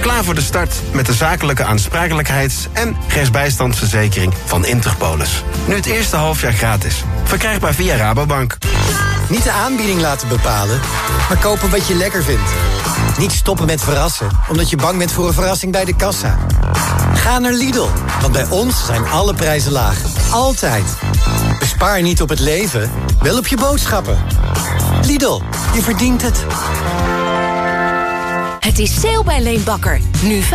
Klaar voor de start met de zakelijke aansprakelijkheids- en rechtsbijstandsverzekering van Interpolis. Nu het eerste halfjaar gratis. Verkrijgbaar via Rabobank. Niet de aanbieding laten bepalen, maar kopen wat je lekker vindt. Niet stoppen met verrassen, omdat je bang bent voor een verrassing bij de kassa. Ga naar Lidl, want bij ons zijn alle prijzen laag. Altijd. Bespaar niet op het leven, wel op je boodschappen. Lidl, je verdient het. Het is sale bij Leenbakker. Nu 25%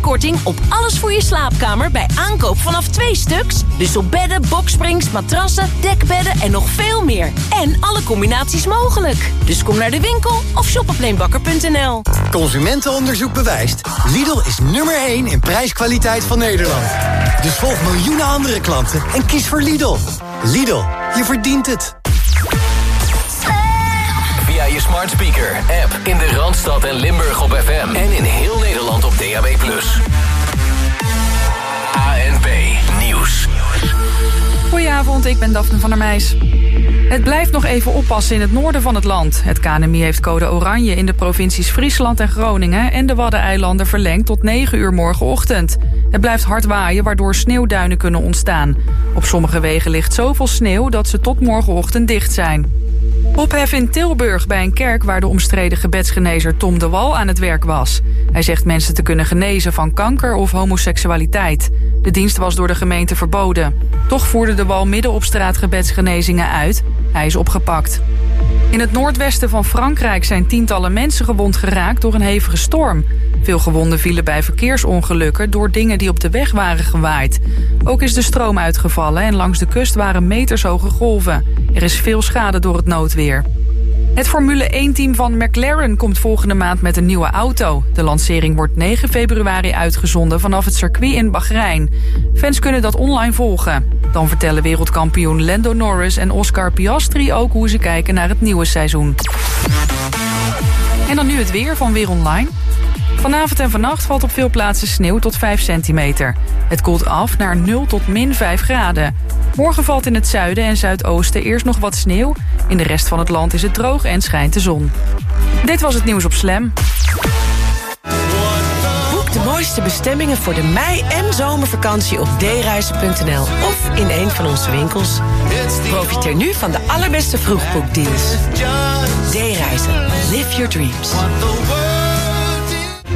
korting op alles voor je slaapkamer bij aankoop vanaf twee stuks. Dus op bedden, boksprings, matrassen, dekbedden en nog veel meer. En alle combinaties mogelijk. Dus kom naar de winkel of shop op leenbakker.nl. Consumentenonderzoek bewijst. Lidl is nummer 1 in prijskwaliteit van Nederland. Dus volg miljoenen andere klanten en kies voor Lidl. Lidl, je verdient het. Smart speaker, app in de Randstad en Limburg op FM. En in heel Nederland op DAB+. ANP Nieuws. Goedenavond, ik ben Daphne van der Meijs. Het blijft nog even oppassen in het noorden van het land. Het KNMI heeft code oranje in de provincies Friesland en Groningen... en de Waddeneilanden verlengd tot 9 uur morgenochtend. Het blijft hard waaien, waardoor sneeuwduinen kunnen ontstaan. Op sommige wegen ligt zoveel sneeuw dat ze tot morgenochtend dicht zijn. Ophef in Tilburg bij een kerk waar de omstreden gebedsgenezer Tom de Wal aan het werk was. Hij zegt mensen te kunnen genezen van kanker of homoseksualiteit. De dienst was door de gemeente verboden. Toch voerde de Wal midden op straat gebedsgenezingen uit. Hij is opgepakt. In het noordwesten van Frankrijk zijn tientallen mensen gewond geraakt door een hevige storm. Veel gewonden vielen bij verkeersongelukken door dingen die op de weg waren gewaaid. Ook is de stroom uitgevallen en langs de kust waren metershoge golven. Er is veel schade door het noodweer. Het Formule 1-team van McLaren komt volgende maand met een nieuwe auto. De lancering wordt 9 februari uitgezonden vanaf het circuit in Bahrein. Fans kunnen dat online volgen. Dan vertellen wereldkampioen Lando Norris en Oscar Piastri ook hoe ze kijken naar het nieuwe seizoen. En dan nu het weer van Weer Online. Vanavond en vannacht valt op veel plaatsen sneeuw tot 5 centimeter. Het koelt af naar 0 tot min 5 graden. Morgen valt in het zuiden en zuidoosten eerst nog wat sneeuw. In de rest van het land is het droog en schijnt de zon. Dit was het nieuws op Slam. Boek de mooiste bestemmingen voor de mei- en zomervakantie op dereizen.nl of in een van onze winkels. Profiteer nu van de allerbeste vroegboekdeals. D-reizen. Live your dreams.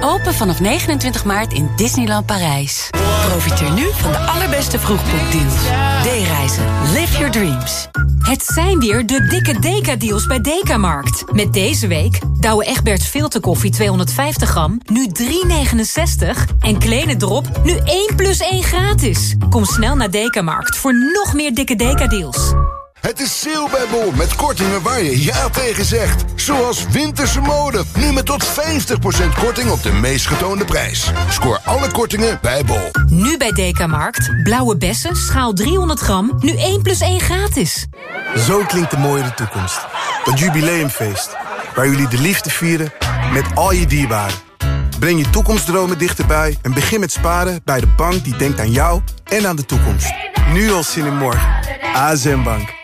Open vanaf 29 maart in Disneyland Parijs. Profiteer nu van de allerbeste vroegboekdeals. D-reizen. Live your dreams. Het zijn weer de dikke Deka-deals bij Dekamarkt. Met deze week Douwe Egberts filterkoffie 250 gram, nu 3,69. En Kleine Drop, nu 1 plus 1 gratis. Kom snel naar Dekamarkt voor nog meer dikke Deka-deals. Het is sale bij Bol met kortingen waar je ja tegen zegt. Zoals winterse mode. Nu met tot 50% korting op de meest getoonde prijs. Scoor alle kortingen bij Bol. Nu bij Dekamarkt. Blauwe bessen, schaal 300 gram, nu 1 plus 1 gratis. Zo klinkt de mooie toekomst. Het jubileumfeest. Waar jullie de liefde vieren met al je dierbaren. Breng je toekomstdromen dichterbij en begin met sparen bij de bank die denkt aan jou en aan de toekomst. Nu al zin in morgen. ASM Bank.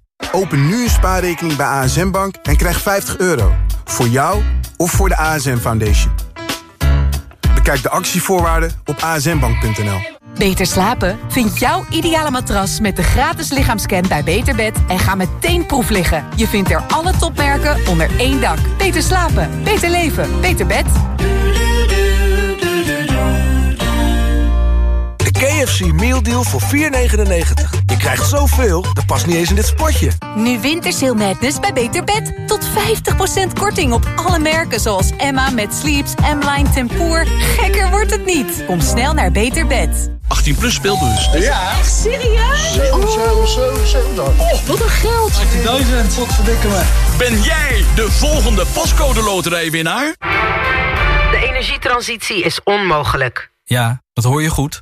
Open nu een spaarrekening bij ASM Bank en krijg 50 euro. Voor jou of voor de ASM Foundation. Bekijk de actievoorwaarden op asmbank.nl. Beter slapen? Vind jouw ideale matras met de gratis lichaamscan bij Beterbed en ga meteen proef liggen. Je vindt er alle topmerken onder één dak. Beter slapen, beter leven, beter bed. KFC Meal Deal voor 4,99. Je krijgt zoveel, dat past niet eens in dit spotje. Nu Wintersail Madness bij Beter Bed. Tot 50% korting op alle merken zoals Emma met Sleeps, M-Line Tempoor. Gekker wordt het niet. Kom snel naar Beter Bed. 18 plus speelbus. Ja. Echt serieus? 7, 7, 7, 7. Oh, wat een geld. 18.000, wat verdikken me. Ben jij de volgende pascode loterijwinnaar? De energietransitie is onmogelijk. Ja, dat hoor je goed.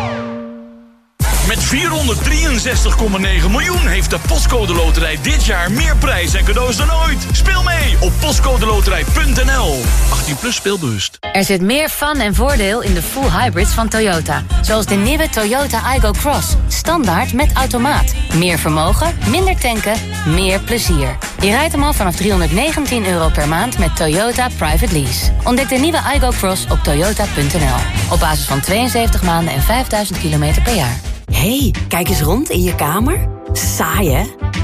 Met 463,9 miljoen heeft de Postcode Loterij dit jaar meer prijs en cadeaus dan ooit. Speel mee op postcodeloterij.nl. 18 plus speelbewust. Er zit meer fun en voordeel in de full hybrids van Toyota. Zoals de nieuwe Toyota Igo Cross. Standaard met automaat. Meer vermogen, minder tanken, meer plezier. Je rijdt hem al vanaf 319 euro per maand met Toyota Private Lease. Ontdek de nieuwe Igo Cross op toyota.nl. Op basis van 72 maanden en 5000 kilometer per jaar. Hey, kijk eens rond in je kamer. Saai, hè?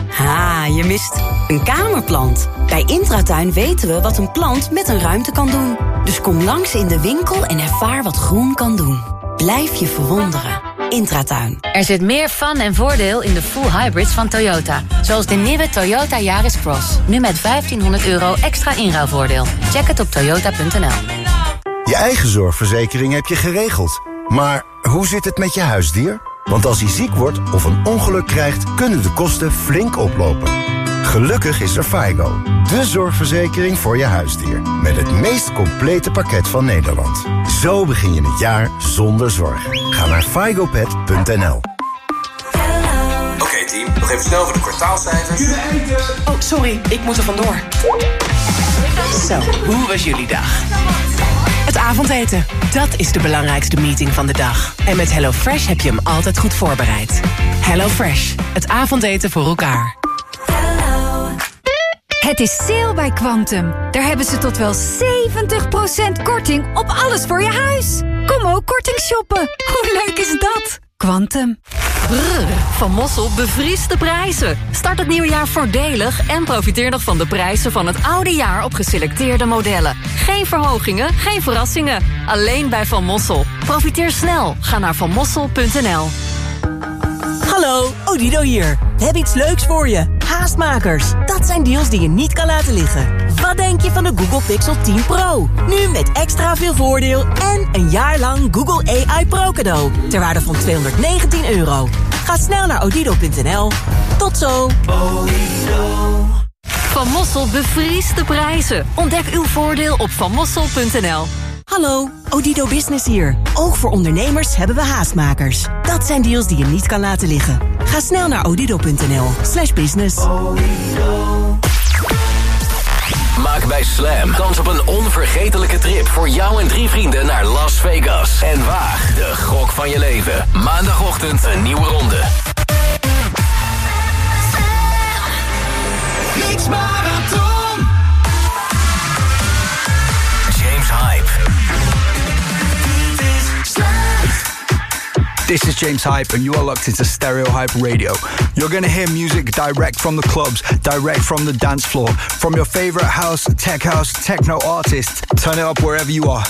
Ha, je mist een kamerplant. Bij Intratuin weten we wat een plant met een ruimte kan doen. Dus kom langs in de winkel en ervaar wat groen kan doen. Blijf je verwonderen. Intratuin. Er zit meer fun en voordeel in de full hybrids van Toyota. Zoals de nieuwe Toyota Yaris Cross. Nu met 1500 euro extra inruilvoordeel. Check het op toyota.nl. Je eigen zorgverzekering heb je geregeld. Maar hoe zit het met je huisdier? Want als hij ziek wordt of een ongeluk krijgt, kunnen de kosten flink oplopen. Gelukkig is er FIGO, de zorgverzekering voor je huisdier. Met het meest complete pakket van Nederland. Zo begin je het jaar zonder zorgen. Ga naar figopet.nl Oké team, nog even snel voor de kwartaalcijfers. Oh, sorry, ik moet er vandoor. Zo, hoe was jullie dag? Avondeten, dat is de belangrijkste meeting van de dag. En met HelloFresh heb je hem altijd goed voorbereid. HelloFresh, het avondeten voor elkaar. Het is sale bij Quantum. Daar hebben ze tot wel 70% korting op alles voor je huis. Kom ook korting shoppen. Hoe leuk is dat? Quantum. Brrr, van Mossel bevriest de prijzen. Start het nieuwe jaar voordelig en profiteer nog van de prijzen van het oude jaar op geselecteerde modellen. Geen verhogingen, geen verrassingen. Alleen bij Van Mossel. Profiteer snel. Ga naar vanmossel.nl. Hallo, Odido hier. Hebben iets leuks voor je. Haastmakers. Dat zijn deals die je niet kan laten liggen. Wat denk je van de Google Pixel 10 Pro? Nu met extra veel voordeel en een jaar lang Google AI Pro cadeau. Ter waarde van 219 euro. Ga snel naar odido.nl. Tot zo. Van Mossel bevriest de prijzen. Ontdek uw voordeel op vanmossel.nl. Hallo, Odido Business hier. Ook voor ondernemers hebben we haastmakers. Dat zijn deals die je niet kan laten liggen. Ga snel naar odido.nl slash business. Maak bij Slam kans op een onvergetelijke trip voor jou en drie vrienden naar Las Vegas. En waag de gok van je leven. Maandagochtend een nieuwe ronde. Niks. This is James Hype, and you are locked into Stereo Hype Radio. You're gonna hear music direct from the clubs, direct from the dance floor, from your favorite house, tech house, techno artists. Turn it up wherever you are.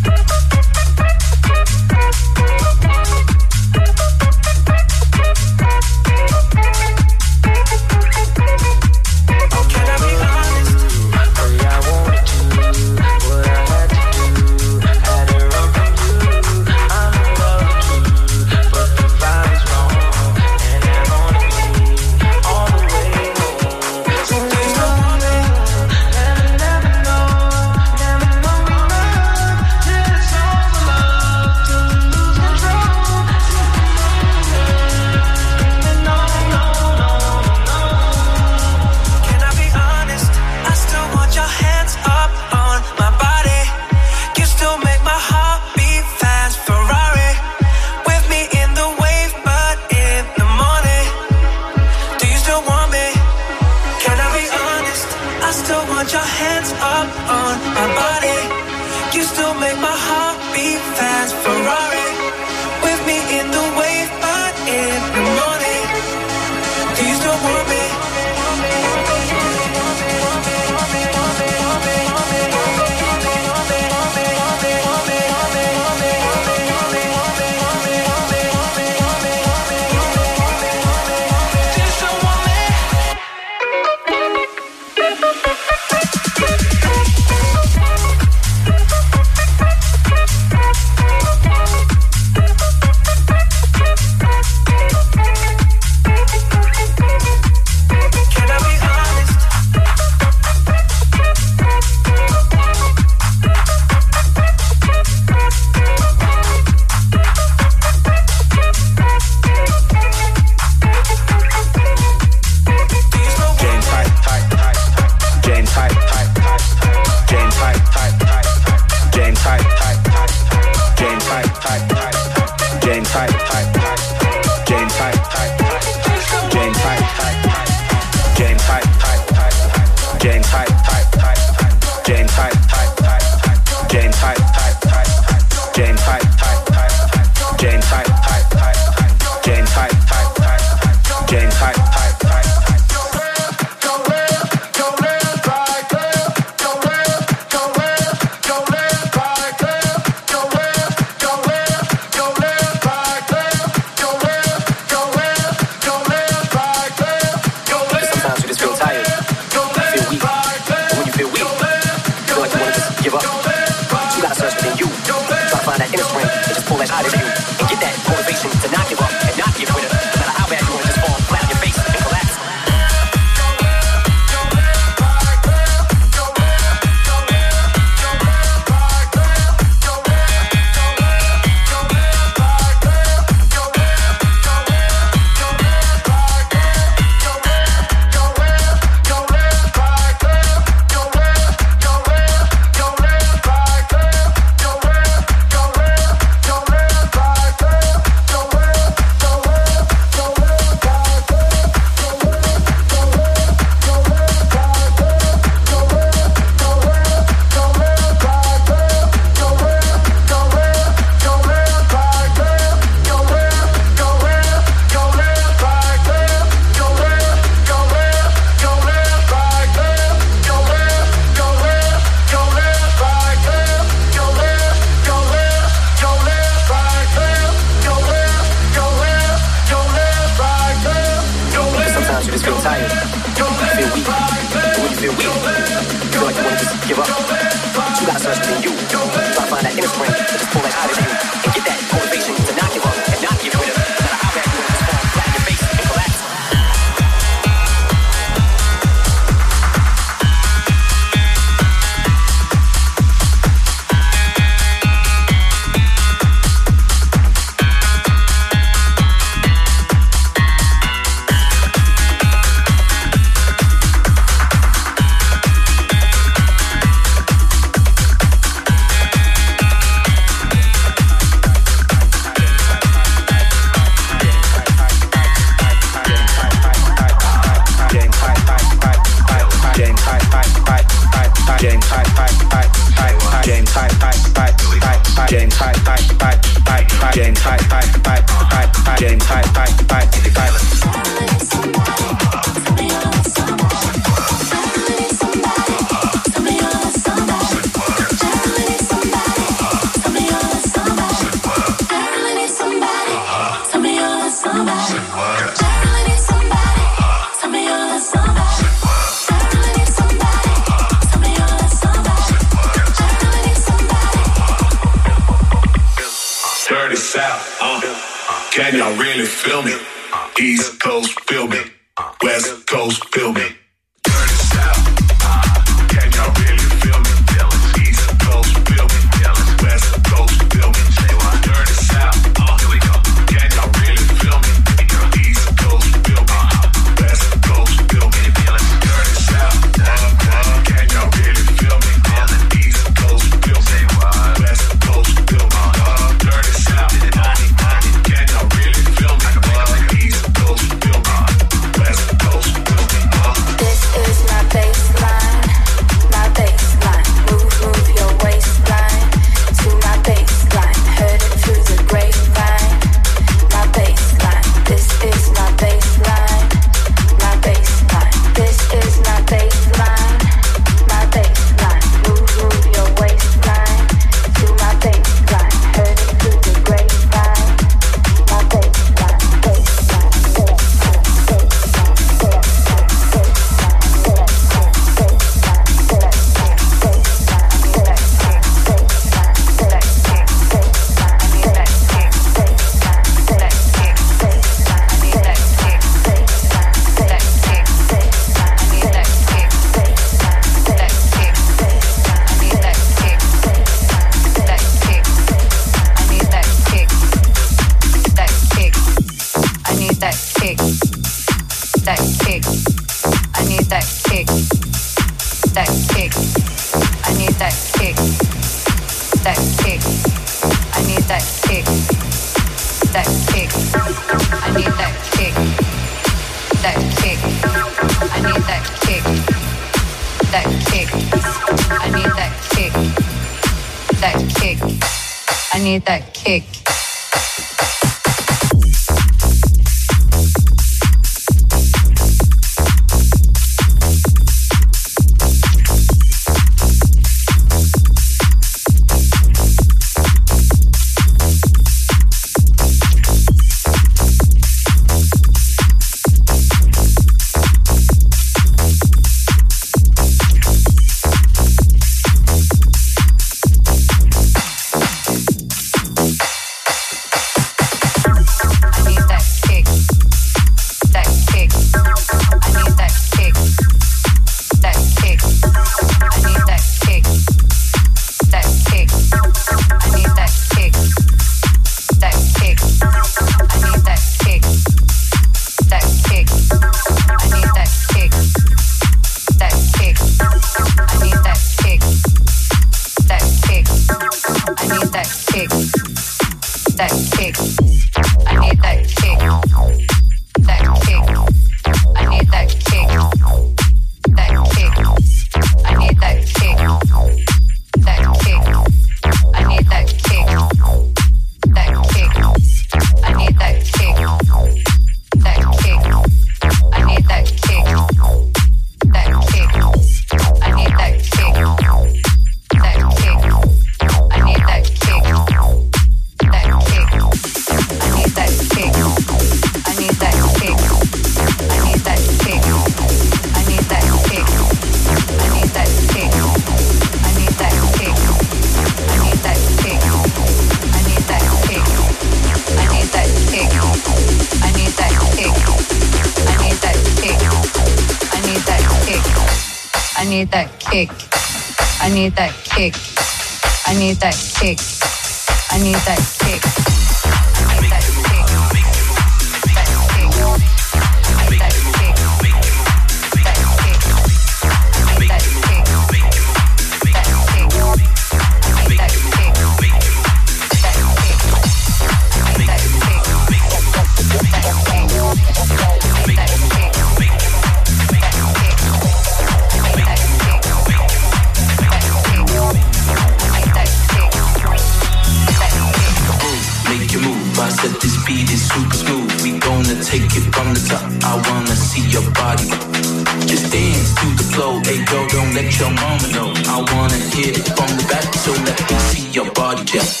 your moment, no. I wanna hit it from the back, so let me see your body, yeah.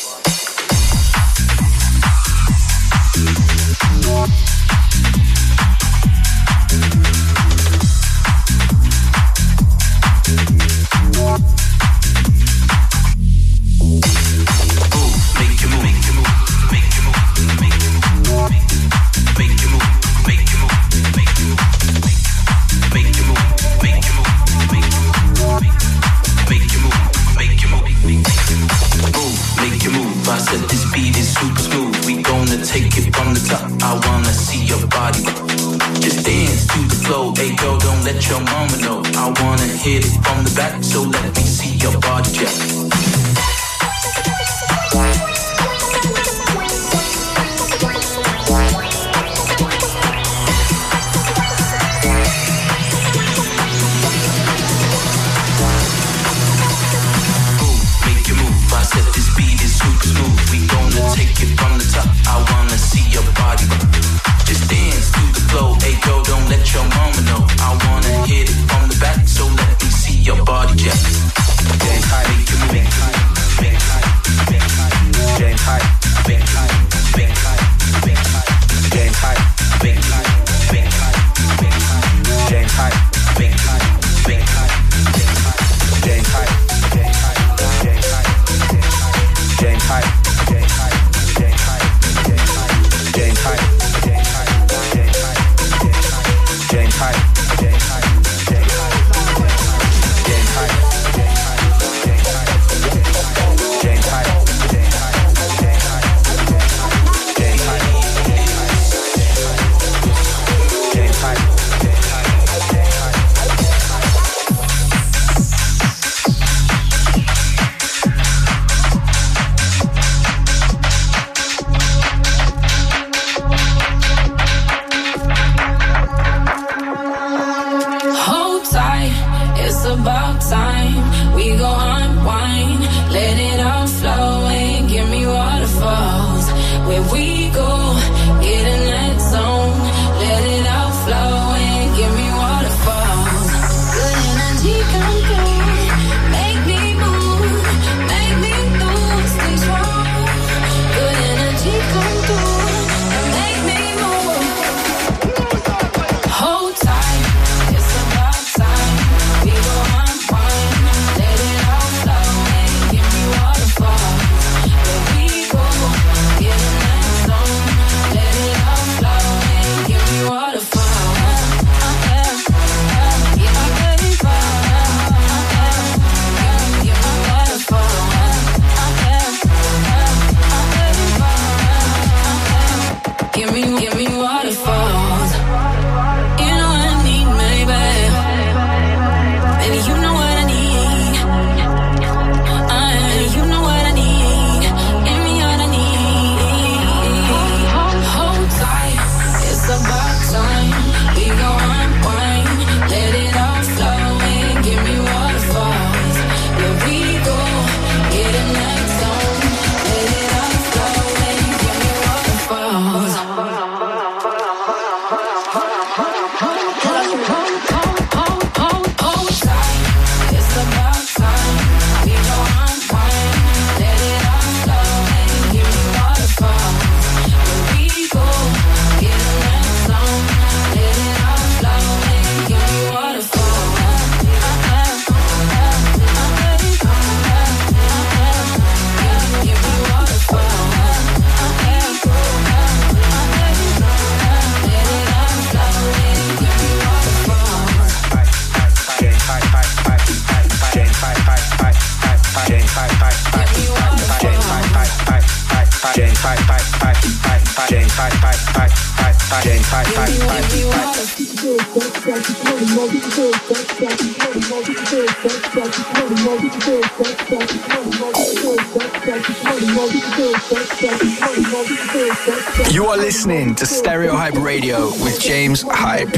Listening to Stereo Hype Radio with James Hype.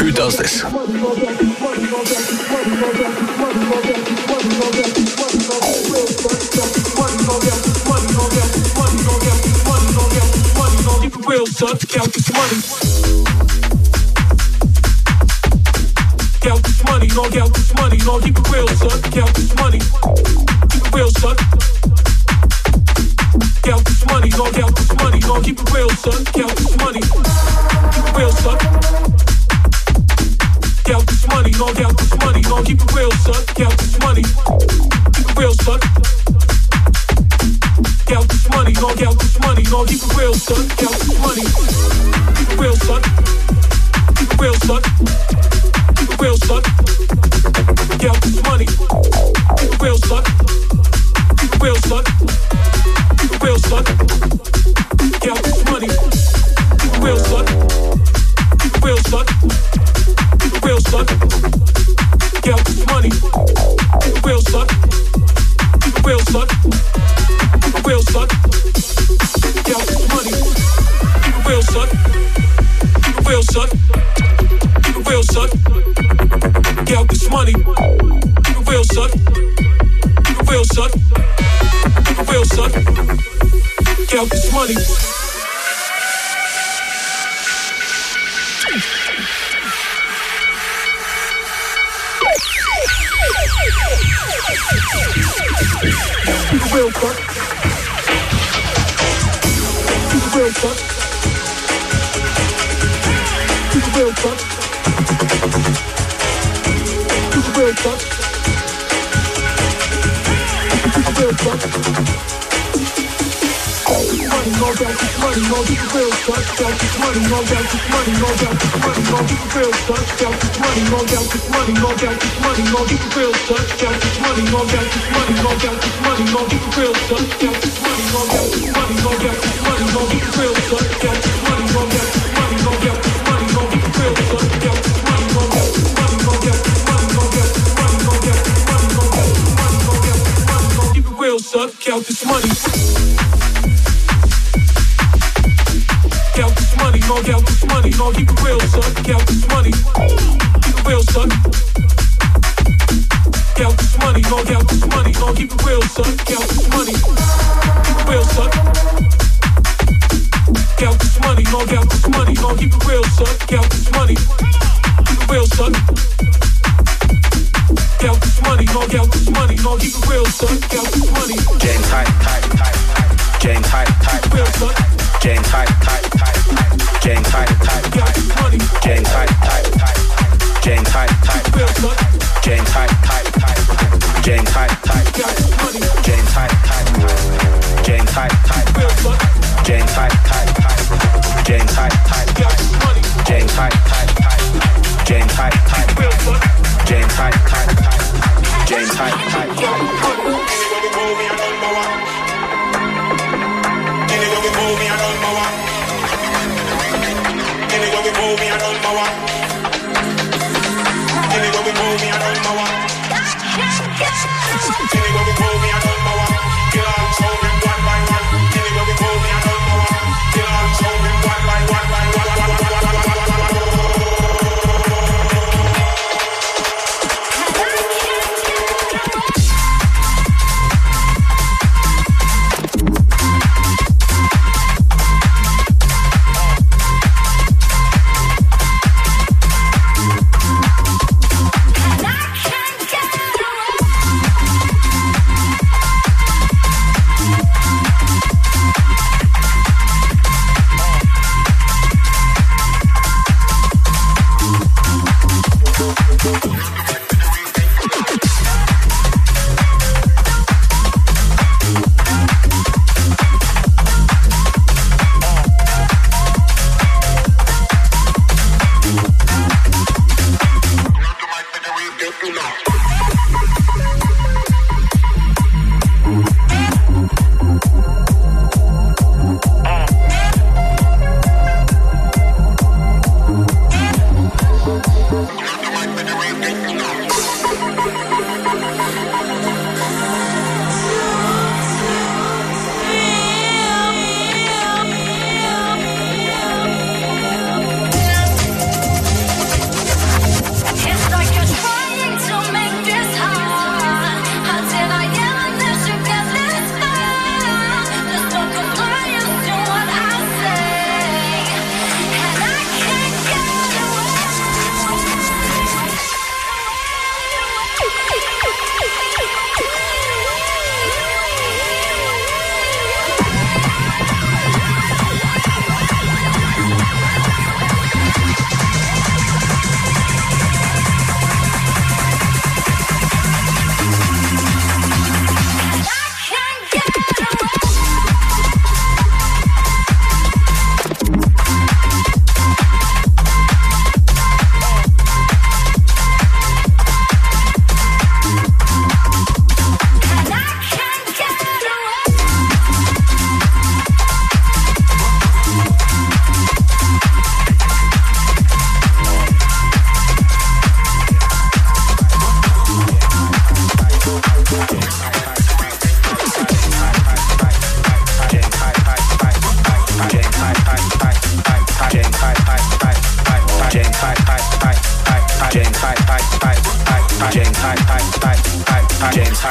Who does this? real, son. Count this money. Count this money, no count this money, no keep it real, son. Count this money. Keep it real, son. Count this money. Keep it real, son. Count this money, no count this money, no keep it real, son. Count this money. Keep it real, son. Count this money, no count this money, no keep it real, son. Count this money. Count this money, money, money, money, money, money, money, money, money, money, money, money, money, money, money, money, money. know y'all get money. No, keep it real, son. Y'all money. Keep it real, son. Y'all money. No, y'all money. No, keep it real, son. Y'all money. Keep it real, son. Y'all money. No, y'all get the money. No, keep it real, son. Y'all money. Keep it real, son. Y'all money. No, y'all get the money. No, keep it real, son. Y'all get the money. James hype. James hype. James hype. James Hyde, James Hyde. James Hyde, James Hyde, James Hyde, James Hyde, James Hyde, James Hyde, James Hyde, James Hyde, James Hyde, James Hyde, James Hyde, James Hyde, James Hyde, James Hyde we pull me a run my walk. Anywhere we pull me a run my walk. Anywhere we pull me a run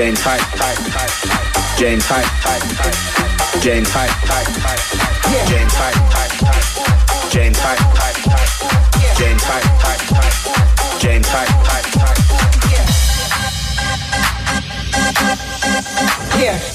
James Hype, James Hype, James Hype, James Hype, James Hype, James Hype, James Hype, Yeah.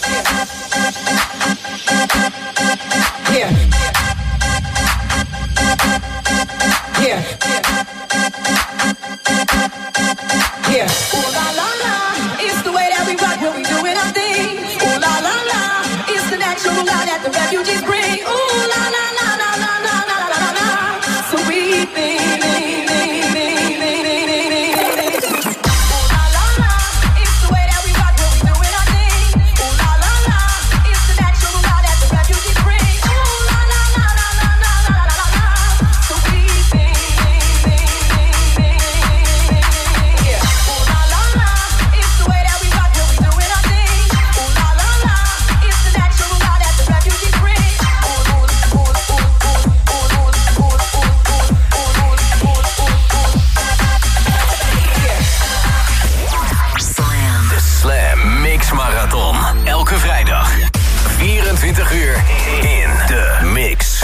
20 uur in de mix.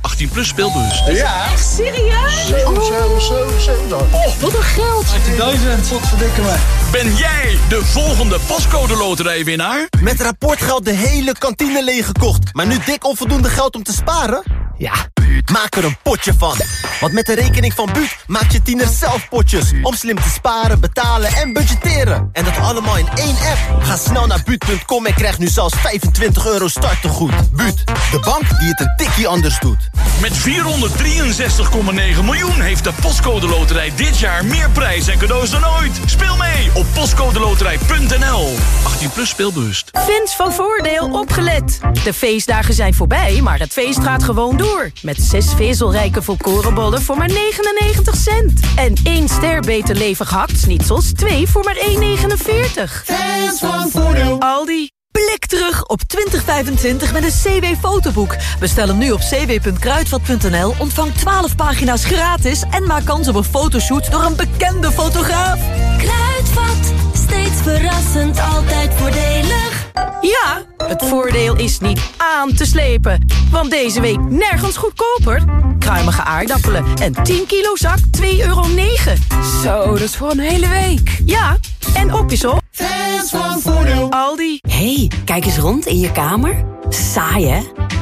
18 plus speelbus. Ja. Echt serieus? Zo, zo, zo, zo dan. Oh, wat een geld. 18.000. Tot verdikken me. Ben jij de volgende postcode loterijwinnaar? Met rapportgeld de hele kantine leeggekocht. Maar nu dik onvoldoende geld om te sparen? Ja. Maak er een potje van. Want met de rekening van Buut maak je tiener zelf potjes. Om slim te sparen, betalen en budgetteren. En dat allemaal in één app. Ga snel naar Buut.com en krijg nu zelfs 25 euro startegoed. Buut, de bank die het een tikje anders doet. Met 463,9 miljoen heeft de Postcode Loterij dit jaar meer prijs en cadeaus dan ooit. Speel mee op postcodeloterij.nl. 18 plus speelbewust. Fans van Voordeel opgelet. De feestdagen zijn voorbij, maar het feest gaat gewoon door. Met zes vezelrijke volkorenbollen voor maar 99 cent. En één ster beter levig hakt-snitsels, twee voor maar 1,49. Fans van Voordeel. Aldi. Blik terug op 2025 met een CW-fotoboek. Bestel hem nu op cw.kruidvat.nl, ontvang 12 pagina's gratis... en maak kans op een fotoshoot door een bekende fotograaf. Kruidvat, steeds verrassend, altijd voordelig. Ja, het voordeel is niet aan te slepen. Want deze week nergens goedkoper. Kruimige aardappelen en 10 kilo zak 2,9 euro. Zo, dat is voor een hele week. Ja, en op is op. Fans van Voordeel. Aldi. hey, kijk eens rond in je kamer. Saai, hè?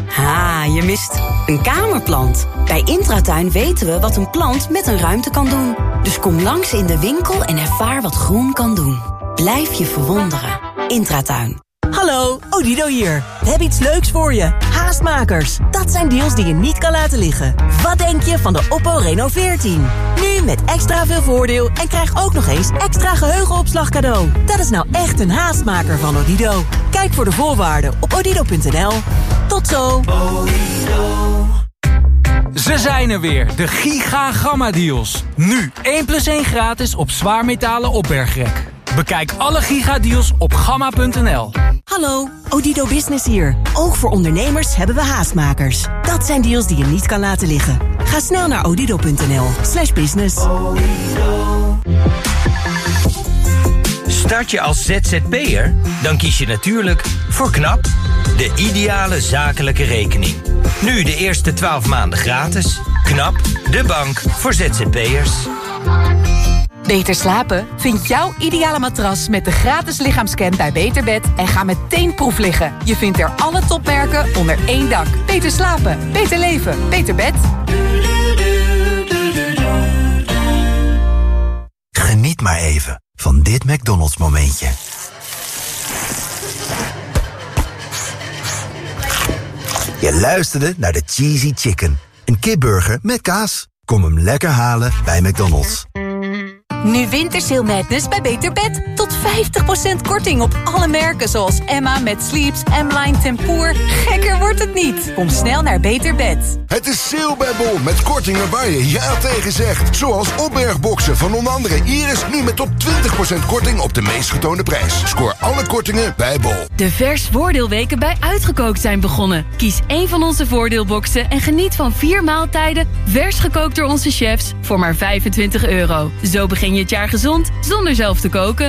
Ha, je mist een kamerplant. Bij Intratuin weten we wat een plant met een ruimte kan doen. Dus kom langs in de winkel en ervaar wat groen kan doen. Blijf je verwonderen. Intratuin. Hallo, Odido hier. We hebben iets leuks voor je. Haastmakers. Dat zijn deals die je niet kan laten liggen. Wat denk je van de Oppo Reno 14? Nu met extra veel voordeel en krijg ook nog eens extra geheugenopslag cadeau. Dat is nou echt een haastmaker van Odido. Kijk voor de voorwaarden op odido.nl. Tot zo. Ze zijn er weer, de Giga Gamma Deals. Nu 1 plus 1 gratis op zwaarmetalen opbergrek. Bekijk alle gigadeals op gamma.nl. Hallo, Odido Business hier. Ook voor ondernemers hebben we haastmakers. Dat zijn deals die je niet kan laten liggen. Ga snel naar odido.nl slash business. Start je als ZZP'er? Dan kies je natuurlijk voor KNAP, de ideale zakelijke rekening. Nu de eerste 12 maanden gratis. KNAP, de bank voor ZZP'ers. Beter slapen? Vind jouw ideale matras met de gratis lichaamscan bij Beterbed en ga meteen proef liggen. Je vindt er alle topmerken onder één dak. Beter slapen, beter leven, beter bed. Geniet maar even van dit McDonald's momentje. Je luisterde naar de Cheesy Chicken. Een kipburger met kaas. Kom hem lekker halen bij McDonald's. Nu Wintersail Madness bij Beter Bed. Tot 50% korting op alle merken zoals Emma met Sleeps, M-Line Tempoor. Gekker wordt het niet. Kom snel naar Beter Bed. Het is sale bij Bol met kortingen waar je ja tegen zegt. Zoals opbergboxen van onder andere Iris nu met tot 20% korting op de meest getoonde prijs. Scoor alle kortingen bij Bol. De vers voordeelweken bij Uitgekookt zijn begonnen. Kies één van onze voordeelboxen en geniet van vier maaltijden... vers gekookt door onze chefs voor maar 25 euro. Zo begin je het jaar gezond zonder zelf te koken.